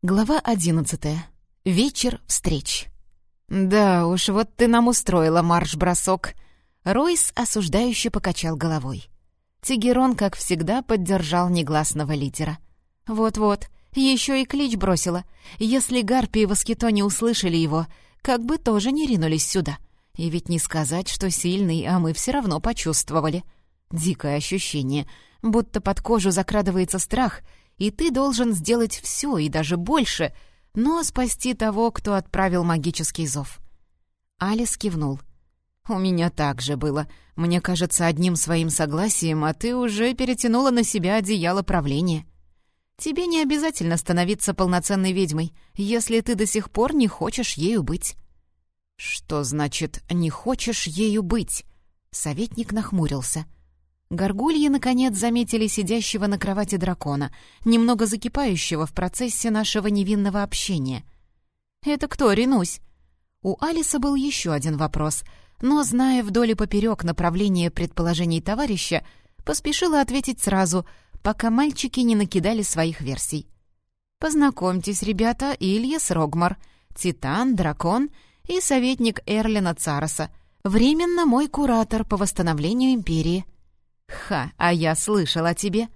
Глава одиннадцатая. Вечер встреч. «Да уж, вот ты нам устроила марш-бросок!» Ройс осуждающе покачал головой. Тигерон, как всегда, поддержал негласного лидера. «Вот-вот, еще и клич бросила. Если Гарпи и Воскито не услышали его, как бы тоже не ринулись сюда. И ведь не сказать, что сильный, а мы все равно почувствовали. Дикое ощущение, будто под кожу закрадывается страх — и ты должен сделать все и даже больше, но спасти того, кто отправил магический зов». Алис кивнул. «У меня так же было. Мне кажется, одним своим согласием, а ты уже перетянула на себя одеяло правления. Тебе не обязательно становиться полноценной ведьмой, если ты до сих пор не хочешь ею быть». «Что значит «не хочешь ею быть»?» Советник нахмурился — Горгульи, наконец, заметили сидящего на кровати дракона, немного закипающего в процессе нашего невинного общения. «Это кто, ринусь?» У Алиса был еще один вопрос, но, зная вдоль и поперек направление предположений товарища, поспешила ответить сразу, пока мальчики не накидали своих версий. «Познакомьтесь, ребята, Ильяс Рогмар, Титан, Дракон и советник Эрлина Цароса, временно мой куратор по восстановлению Империи». «Ха, а я слышал о тебе!»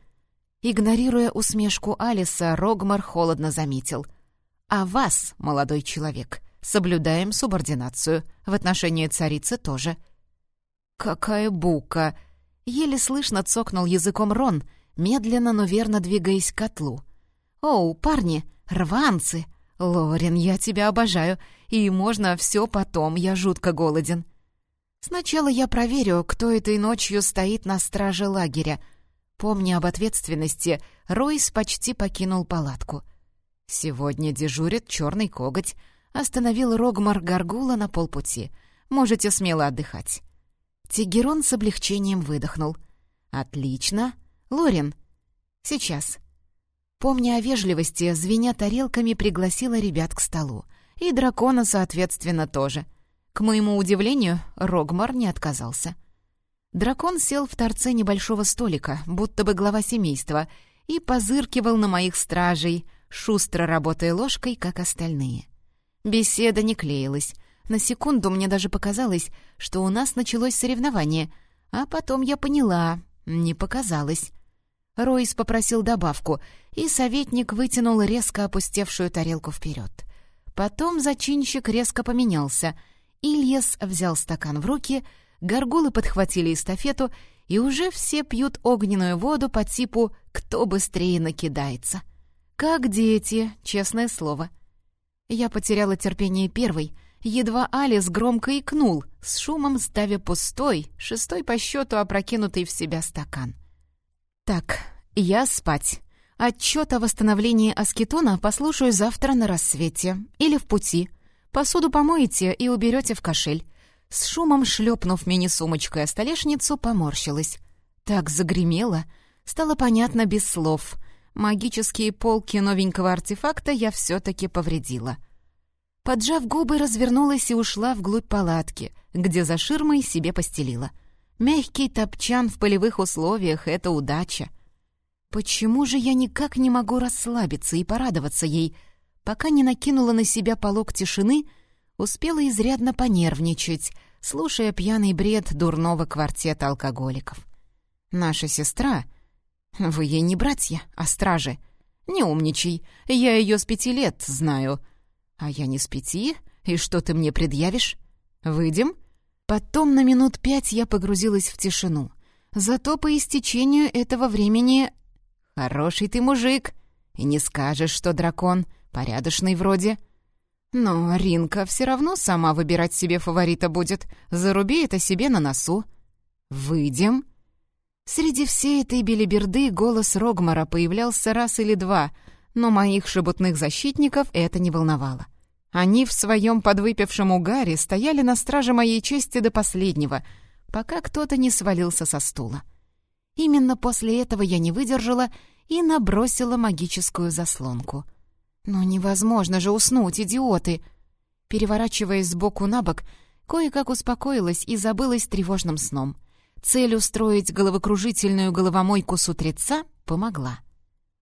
Игнорируя усмешку Алиса, Рогмар холодно заметил. «А вас, молодой человек, соблюдаем субординацию. В отношении царицы тоже». «Какая бука!» Еле слышно цокнул языком Рон, медленно, но верно двигаясь к котлу. «Оу, парни, рванцы! Лорин, я тебя обожаю, и можно все потом, я жутко голоден». Сначала я проверю, кто этой ночью стоит на страже лагеря. Помня об ответственности, Ройс почти покинул палатку. Сегодня дежурит черный коготь. Остановил Рогмар Гаргула на полпути. Можете смело отдыхать. Тигерон с облегчением выдохнул. «Отлично. Лорин, сейчас». Помня о вежливости, звеня тарелками, пригласила ребят к столу. И дракона, соответственно, тоже — к моему удивлению, Рогмар не отказался. Дракон сел в торце небольшого столика, будто бы глава семейства, и позыркивал на моих стражей, шустро работая ложкой, как остальные. Беседа не клеилась. На секунду мне даже показалось, что у нас началось соревнование, а потом я поняла, не показалось. Ройс попросил добавку, и советник вытянул резко опустевшую тарелку вперед. Потом зачинщик резко поменялся — Ильяс взял стакан в руки, горгулы подхватили эстафету, и уже все пьют огненную воду по типу «кто быстрее накидается». Как дети, честное слово. Я потеряла терпение первой, едва Алис громко икнул, с шумом ставя пустой, шестой по счету опрокинутый в себя стакан. «Так, я спать. Отчет о восстановлении аскетона послушаю завтра на рассвете или в пути». Посуду помоете и уберете в кошель». С шумом шлепнув мини-сумочкой о столешницу, поморщилась. Так загремело. Стало понятно без слов. Магические полки новенького артефакта я все-таки повредила. Поджав губы, развернулась и ушла вглубь палатки, где за ширмой себе постелила. Мягкий топчан в полевых условиях — это удача. Почему же я никак не могу расслабиться и порадоваться ей — Пока не накинула на себя полог тишины, успела изрядно понервничать, слушая пьяный бред дурного квартета алкоголиков. «Наша сестра...» «Вы ей не братья, а стражи. Не умничай, я ее с пяти лет знаю». «А я не с пяти, и что ты мне предъявишь? Выйдем?» Потом на минут пять я погрузилась в тишину. Зато по истечению этого времени... «Хороший ты мужик, и не скажешь, что дракон», Порядочный вроде. Но Ринка все равно сама выбирать себе фаворита будет. Заруби это себе на носу. Выйдем. Среди всей этой белиберды голос Рогмара появлялся раз или два, но моих шебутных защитников это не волновало. Они в своем подвыпившем угаре стояли на страже моей чести до последнего, пока кто-то не свалился со стула. Именно после этого я не выдержала и набросила магическую заслонку — «Но невозможно же уснуть, идиоты!» Переворачиваясь сбоку на бок, кое-как успокоилась и забылась тревожным сном. Цель устроить головокружительную головомойку с утреца помогла.